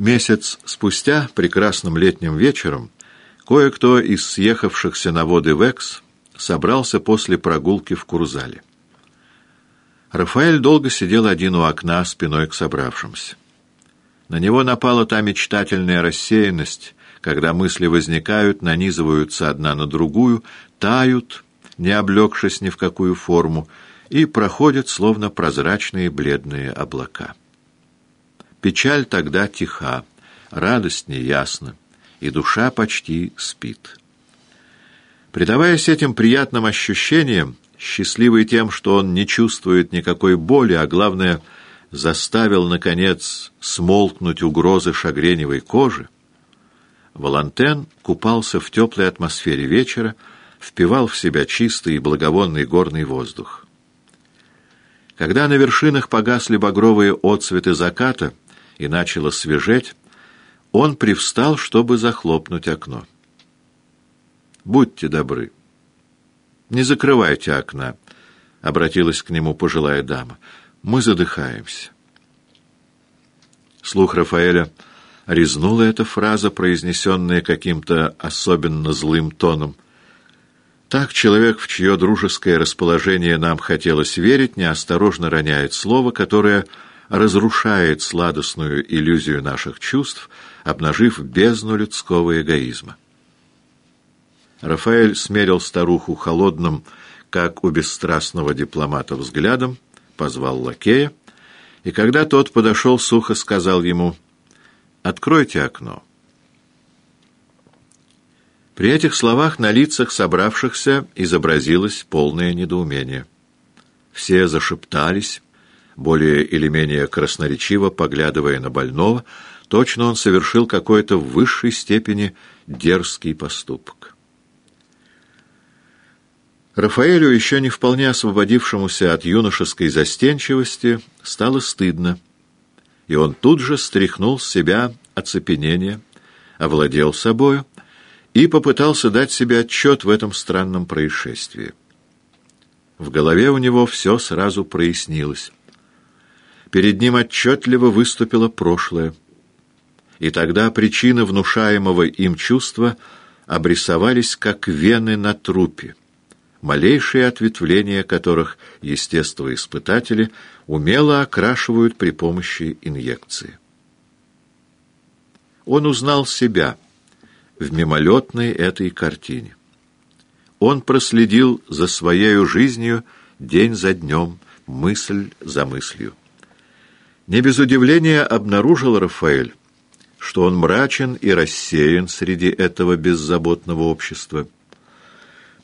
Месяц спустя, прекрасным летним вечером, кое-кто из съехавшихся на воды Векс собрался после прогулки в Курзале. Рафаэль долго сидел один у окна, спиной к собравшимся. На него напала та мечтательная рассеянность, когда мысли возникают, нанизываются одна на другую, тают, не облегшись ни в какую форму, и проходят, словно прозрачные бледные облака. Печаль тогда тиха, радость неясна, и душа почти спит. Предаваясь этим приятным ощущениям, счастливый тем, что он не чувствует никакой боли, а главное, заставил, наконец, смолкнуть угрозы шагреневой кожи, Валантен купался в теплой атмосфере вечера, впивал в себя чистый и благовонный горный воздух. Когда на вершинах погасли багровые отцветы заката, и начало свежеть, он привстал, чтобы захлопнуть окно. «Будьте добры. Не закрывайте окна», — обратилась к нему пожилая дама. «Мы задыхаемся». Слух Рафаэля резнула эта фраза, произнесенная каким-то особенно злым тоном. Так человек, в чье дружеское расположение нам хотелось верить, неосторожно роняет слово, которое разрушает сладостную иллюзию наших чувств, обнажив бездну людского эгоизма. Рафаэль смерил старуху холодным, как у бесстрастного дипломата, взглядом, позвал лакея, и когда тот подошел, сухо сказал ему «Откройте окно». При этих словах на лицах собравшихся изобразилось полное недоумение. Все зашептались, более или менее красноречиво поглядывая на больного, точно он совершил какой-то в высшей степени дерзкий поступок. Рафаэлю, еще не вполне освободившемуся от юношеской застенчивости, стало стыдно, и он тут же стряхнул с себя оцепенение, овладел собою и попытался дать себе отчет в этом странном происшествии. В голове у него все сразу прояснилось перед ним отчетливо выступило прошлое. И тогда причины внушаемого им чувства обрисовались как вены на трупе, малейшие ответвления которых естествоиспытатели умело окрашивают при помощи инъекции. Он узнал себя в мимолетной этой картине. Он проследил за своей жизнью день за днем, мысль за мыслью. Не без удивления обнаружил Рафаэль, что он мрачен и рассеян среди этого беззаботного общества.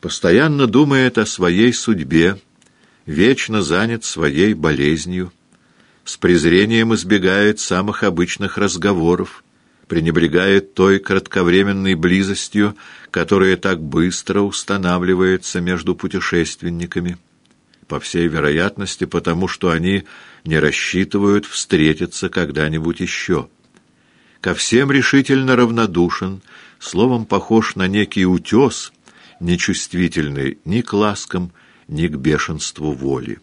Постоянно думает о своей судьбе, вечно занят своей болезнью, с презрением избегает самых обычных разговоров, пренебрегает той кратковременной близостью, которая так быстро устанавливается между путешественниками по всей вероятности, потому что они не рассчитывают встретиться когда-нибудь еще. Ко всем решительно равнодушен, словом, похож на некий утес, нечувствительный ни к ласкам, ни к бешенству воли.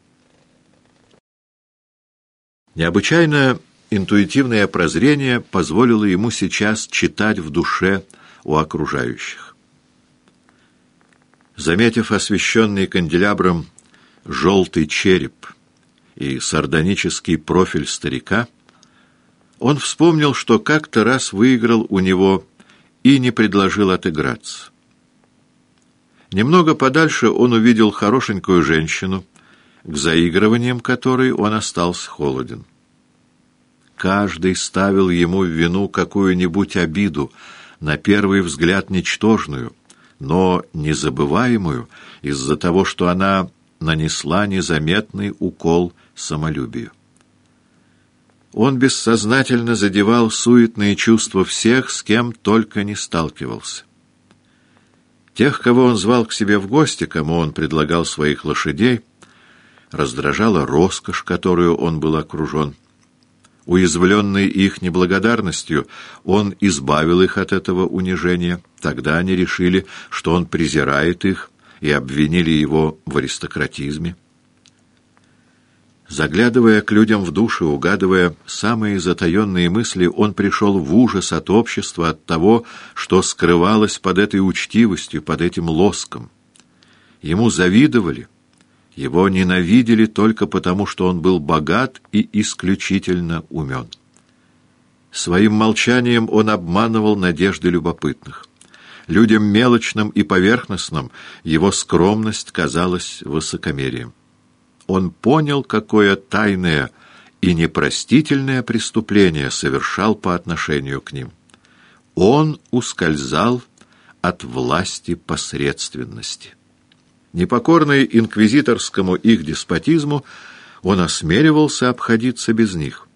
Необычайно интуитивное прозрение позволило ему сейчас читать в душе у окружающих. Заметив освещенный канделябром желтый череп и сардонический профиль старика, он вспомнил, что как-то раз выиграл у него и не предложил отыграться. Немного подальше он увидел хорошенькую женщину, к заигрываниям которой он остался холоден. Каждый ставил ему в вину какую-нибудь обиду, на первый взгляд ничтожную, но незабываемую из-за того, что она нанесла незаметный укол самолюбию. Он бессознательно задевал суетные чувства всех, с кем только не сталкивался. Тех, кого он звал к себе в гости, кому он предлагал своих лошадей, раздражала роскошь, которую он был окружен. Уязвленный их неблагодарностью, он избавил их от этого унижения. Тогда они решили, что он презирает их, и обвинили его в аристократизме. Заглядывая к людям в души, угадывая самые затаенные мысли, он пришел в ужас от общества, от того, что скрывалось под этой учтивостью, под этим лоском. Ему завидовали, его ненавидели только потому, что он был богат и исключительно умен. Своим молчанием он обманывал надежды любопытных. Людям мелочным и поверхностным его скромность казалась высокомерием. Он понял, какое тайное и непростительное преступление совершал по отношению к ним. Он ускользал от власти посредственности. Непокорный инквизиторскому их деспотизму, он осмеливался обходиться без них.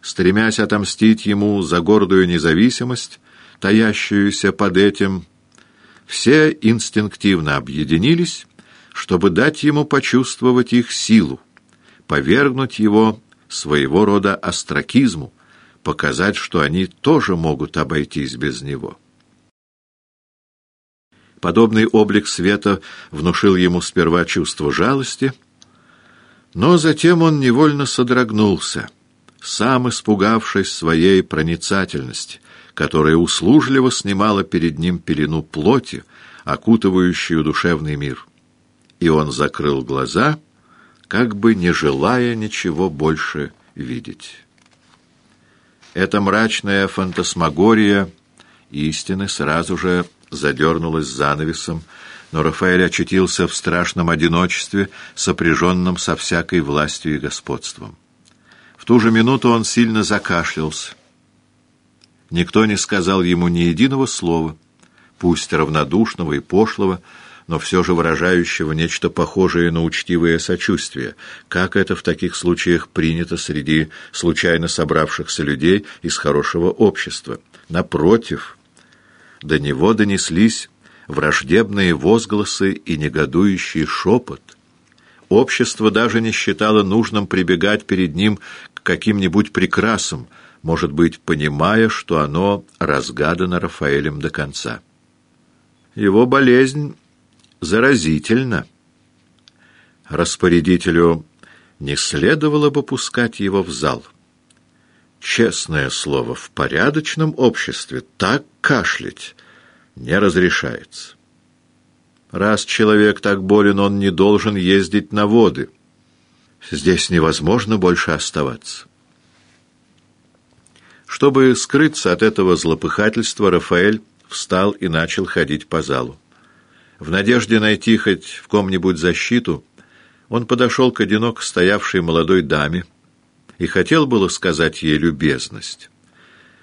Стремясь отомстить ему за гордую независимость, таящуюся под этим, все инстинктивно объединились, чтобы дать ему почувствовать их силу, повергнуть его своего рода остракизму, показать, что они тоже могут обойтись без него. Подобный облик света внушил ему сперва чувство жалости, но затем он невольно содрогнулся, сам испугавшись своей проницательности, которая услужливо снимала перед ним пелену плоти, окутывающую душевный мир. И он закрыл глаза, как бы не желая ничего больше видеть. Эта мрачная фантасмагория истины сразу же задернулась занавесом, но Рафаэль очутился в страшном одиночестве, сопряженном со всякой властью и господством. В ту же минуту он сильно закашлялся. Никто не сказал ему ни единого слова, пусть равнодушного и пошлого, но все же выражающего нечто похожее на учтивое сочувствие, как это в таких случаях принято среди случайно собравшихся людей из хорошего общества. Напротив, до него донеслись враждебные возгласы и негодующий шепот. Общество даже не считало нужным прибегать перед ним к каким-нибудь прекрасам, может быть, понимая, что оно разгадано Рафаэлем до конца. Его болезнь заразительна. Распорядителю не следовало бы пускать его в зал. Честное слово, в порядочном обществе так кашлять не разрешается. Раз человек так болен, он не должен ездить на воды. Здесь невозможно больше оставаться. Чтобы скрыться от этого злопыхательства, Рафаэль встал и начал ходить по залу. В надежде найти хоть в ком-нибудь защиту, он подошел к одиноко стоявшей молодой даме и хотел было сказать ей любезность.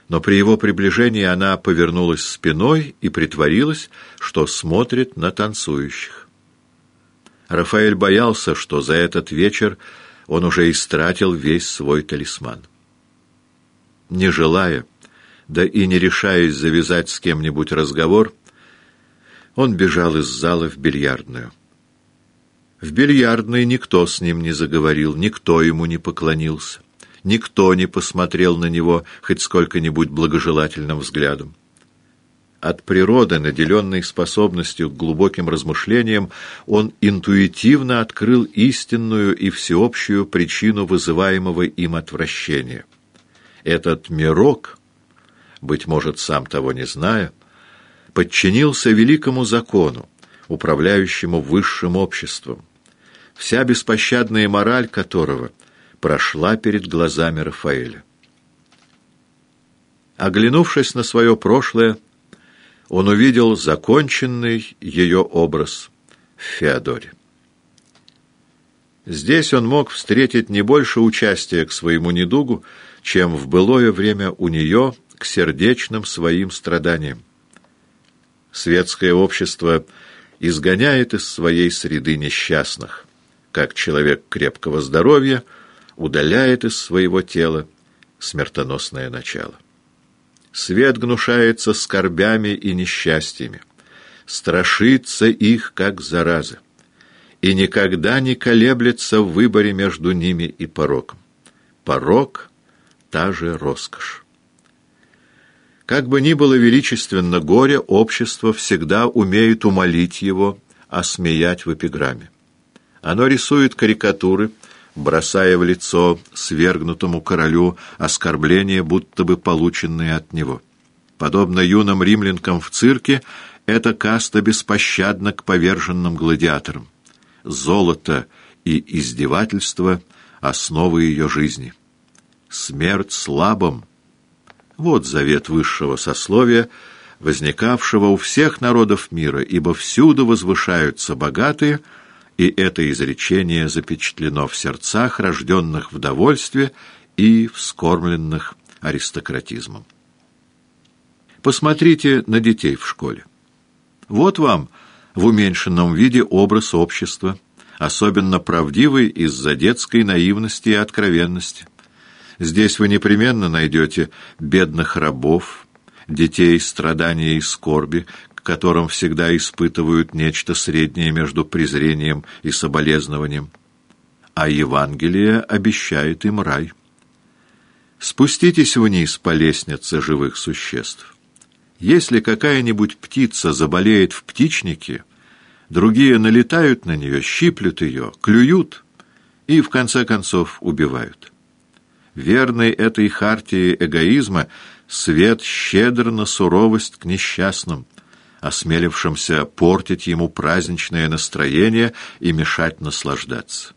Но при его приближении она повернулась спиной и притворилась, что смотрит на танцующих. Рафаэль боялся, что за этот вечер он уже истратил весь свой талисман. Не желая, да и не решаясь завязать с кем-нибудь разговор, он бежал из зала в бильярдную. В бильярдной никто с ним не заговорил, никто ему не поклонился, никто не посмотрел на него хоть сколько-нибудь благожелательным взглядом. От природы, наделенной способностью к глубоким размышлениям, он интуитивно открыл истинную и всеобщую причину вызываемого им отвращения. Этот мирок, быть может, сам того не зная, подчинился великому закону, управляющему высшим обществом, вся беспощадная мораль которого прошла перед глазами Рафаэля. Оглянувшись на свое прошлое, он увидел законченный ее образ в Феодоре. Здесь он мог встретить не больше участия к своему недугу, чем в былое время у нее к сердечным своим страданиям. Светское общество изгоняет из своей среды несчастных, как человек крепкого здоровья удаляет из своего тела смертоносное начало. Свет гнушается скорбями и несчастьями, страшится их, как заразы, и никогда не колеблется в выборе между ними и пороком. Порок — та же роскошь. Как бы ни было величественно горе, общество всегда умеет умолить его, осмеять в эпиграмме. Оно рисует карикатуры, бросая в лицо свергнутому королю оскорбления, будто бы полученные от него. Подобно юным римлянкам в цирке, эта каста беспощадна к поверженным гладиаторам. Золото и издевательство — основы ее жизни. Смерть слабым — вот завет высшего сословия, возникавшего у всех народов мира, ибо всюду возвышаются богатые — и это изречение запечатлено в сердцах, рожденных в довольстве и вскормленных аристократизмом. Посмотрите на детей в школе. Вот вам в уменьшенном виде образ общества, особенно правдивый из-за детской наивности и откровенности. Здесь вы непременно найдете бедных рабов, детей страдания и скорби, которым всегда испытывают нечто среднее между презрением и соболезнованием. А Евангелие обещает им рай. Спуститесь вниз по лестнице живых существ. Если какая-нибудь птица заболеет в птичнике, другие налетают на нее, щиплют ее, клюют и, в конце концов, убивают. Верный этой хартии эгоизма свет щедр на суровость к несчастным, осмелившимся портить ему праздничное настроение и мешать наслаждаться.